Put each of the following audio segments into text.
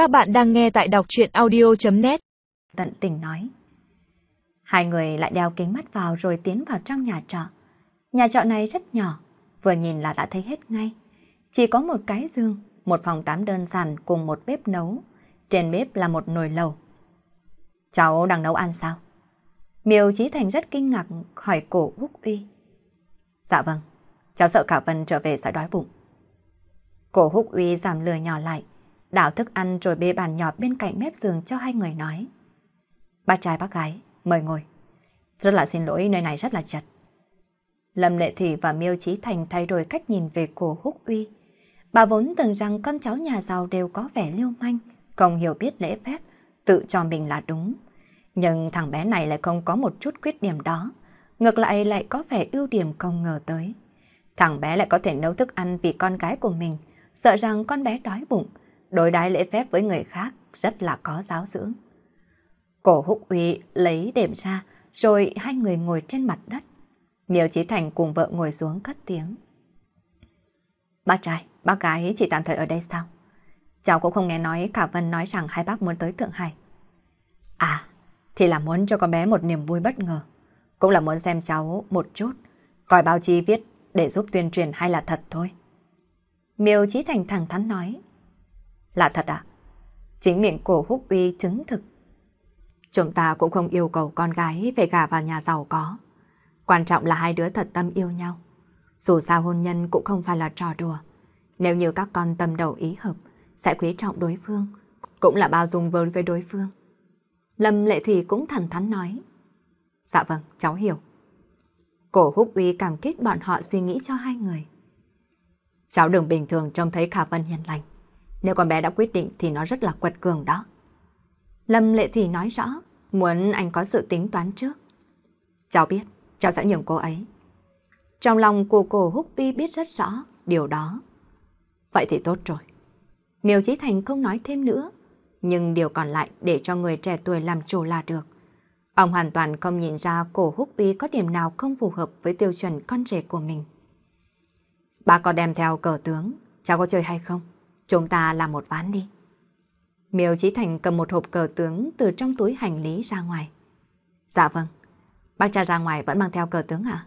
Các bạn đang nghe tại đọc chuyện audio.net Tận tình nói. Hai người lại đeo kính mắt vào rồi tiến vào trong nhà trọ. Nhà trọ này rất nhỏ, vừa nhìn là đã thấy hết ngay. Chỉ có một cái giường, một phòng tắm đơn giản cùng một bếp nấu. Trên bếp là một nồi lầu. Cháu đang nấu ăn sao? Miêu Chí Thành rất kinh ngạc hỏi cổ Úc Uy. Dạ vâng, cháu sợ cả Vân trở về sẽ đói bụng. Cổ Húc Uy giảm lừa nhỏ lại, đảo thức ăn rồi bê bàn nhỏ bên cạnh mép giường cho hai người nói. Bác trai bác gái, mời ngồi. Rất là xin lỗi, nơi này rất là chật. Lâm Lệ Thị và Miêu Chí Thành thay đổi cách nhìn về cổ Húc Uy. Bà vốn tưởng rằng con cháu nhà giàu đều có vẻ lưu manh, không hiểu biết lễ phép, tự cho mình là đúng. Nhưng thằng bé này lại không có một chút khuyết điểm đó, ngược lại lại có vẻ ưu điểm không ngờ tới. Thằng bé lại có thể nấu thức ăn vì con gái của mình, sợ rằng con bé đói bụng, đối đãi lễ phép với người khác rất là có giáo dưỡng. Cổ húc uy lấy đệm ra, rồi hai người ngồi trên mặt đất. Miêu Chí Thành cùng vợ ngồi xuống cất tiếng. Bác trai, bác gái chỉ tạm thời ở đây sao? Cháu cũng không nghe nói cả Vân nói rằng hai bác muốn tới Thượng Hải. À, thì là muốn cho con bé một niềm vui bất ngờ. Cũng là muốn xem cháu một chút, coi báo chí viết để giúp tuyên truyền hay là thật thôi. Miêu Chí Thành thẳng thắn nói. Là thật à? Chính miệng cổ húc uy chứng thực. Chúng ta cũng không yêu cầu con gái phải gả vào nhà giàu có. Quan trọng là hai đứa thật tâm yêu nhau. Dù sao hôn nhân cũng không phải là trò đùa. Nếu như các con tâm đầu ý hợp, sẽ quý trọng đối phương, cũng là bao dung với với đối phương. Lâm Lệ Thủy cũng thẳng thắn nói. Dạ vâng, cháu hiểu. Cổ húc uy cảm kích bọn họ suy nghĩ cho hai người. Cháu đừng bình thường trông thấy Khả Vân hiền lành. Nếu con bé đã quyết định thì nó rất là quật cường đó. Lâm Lệ Thủy nói rõ, muốn anh có sự tính toán trước. Cháu biết, cháu sẽ nhường cô ấy. Trong lòng của cô húc uy biết rất rõ điều đó. Vậy thì tốt rồi. Miêu Chí Thành không nói thêm nữa, nhưng điều còn lại để cho người trẻ tuổi làm chủ là được. Ông hoàn toàn không nhìn ra cổ húc uy có điểm nào không phù hợp với tiêu chuẩn con rể của mình. Bà có đem theo cờ tướng, cháu có chơi hay không? Chúng ta làm một ván đi. Miêu Chí Thành cầm một hộp cờ tướng từ trong túi hành lý ra ngoài. Dạ vâng. Bác cha ra ngoài vẫn mang theo cờ tướng à?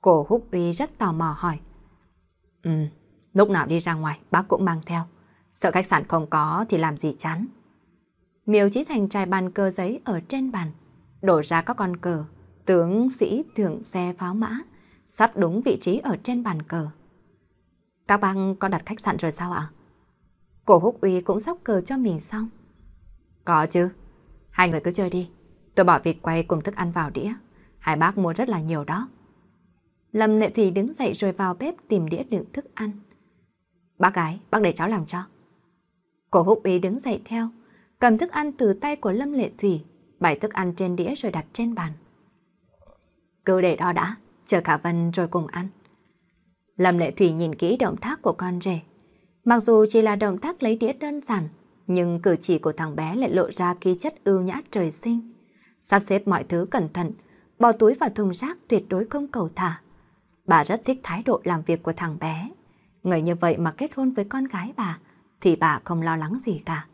Cổ húc uy rất tò mò hỏi. Ừ, lúc nào đi ra ngoài bác cũng mang theo. Sợ khách sạn không có thì làm gì chán. Miêu Chí Thành trải bàn cờ giấy ở trên bàn, đổ ra các con cờ, tướng, sĩ, thượng xe, pháo mã, sắp đúng vị trí ở trên bàn cờ. Các bang có đặt khách sạn rồi sao ạ? Cổ húc uy cũng sóc cờ cho mình xong. Có chứ, hai người cứ chơi đi. Tôi bỏ vịt quay cùng thức ăn vào đĩa. Hai bác mua rất là nhiều đó. Lâm Lệ Thủy đứng dậy rồi vào bếp tìm đĩa đựng thức ăn. Bác gái, bác để cháu làm cho. Cổ húc uy đứng dậy theo, cầm thức ăn từ tay của Lâm Lệ Thủy, bày thức ăn trên đĩa rồi đặt trên bàn. Cứ để đó đã, chờ cả Vân rồi cùng ăn. Lâm Lệ Thủy nhìn kỹ động tác của con rể. Mặc dù chỉ là động tác lấy đĩa đơn giản, nhưng cử chỉ của thằng bé lại lộ ra khí chất ưu nhã trời sinh. Sắp xếp mọi thứ cẩn thận, bỏ túi vào thùng rác tuyệt đối không cầu thả. Bà rất thích thái độ làm việc của thằng bé. Người như vậy mà kết hôn với con gái bà, thì bà không lo lắng gì cả.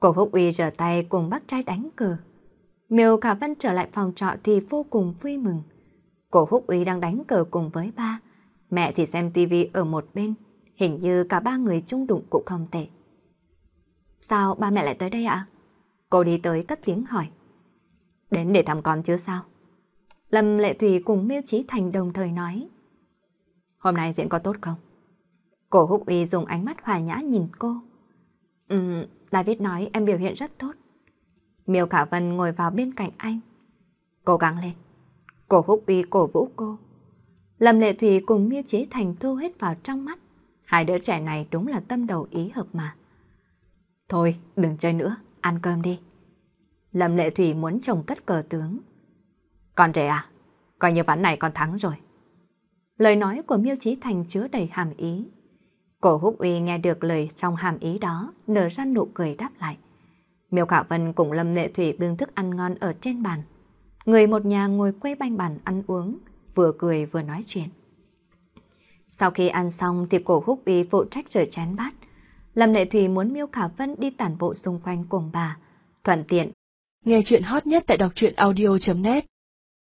Cô Húc Uy rửa tay cùng bác trai đánh cờ. Miêu Cả Vân trở lại phòng trọ thì vô cùng vui mừng. Cô Húc Uy đang đánh cờ cùng với ba. Mẹ thì xem tivi ở một bên. Hình như cả ba người chung đụng cũng không tệ. Sao ba mẹ lại tới đây ạ? Cô đi tới cất tiếng hỏi. Đến để thăm con chứ sao? Lâm Lệ Thùy cùng Miêu Chí Thành đồng thời nói. Hôm nay diễn có tốt không? Cổ Húc Uy dùng ánh mắt hòa nhã nhìn cô. Ừm, David nói em biểu hiện rất tốt. Miêu Khả Vân ngồi vào bên cạnh anh. Cố gắng lên. Cổ Húc Uy cổ vũ cô. Lâm Lệ Thủy cùng Miêu Chế Thành thu hết vào trong mắt. Hai đứa trẻ này đúng là tâm đầu ý hợp mà. Thôi, đừng chơi nữa, ăn cơm đi. Lâm Lệ Thủy muốn trồng cất cờ tướng. Con trẻ à, coi như ván này con thắng rồi. Lời nói của Miêu Chí Thành chứa đầy hàm ý. Cổ húc uy nghe được lời trong hàm ý đó, nở ra nụ cười đáp lại. Miêu Khả Vân cùng Lâm Lệ Thủy bưng thức ăn ngon ở trên bàn. Người một nhà ngồi quay banh bàn ăn uống, vừa cười vừa nói chuyện. Sau khi ăn xong thì cổ húc uy phụ trách rửa chén bát. Lâm Lệ Thủy muốn Miêu Khả Vân đi tản bộ xung quanh cùng bà, thuận tiện. Nghe chuyện hot nhất tại đọc truyện audio.net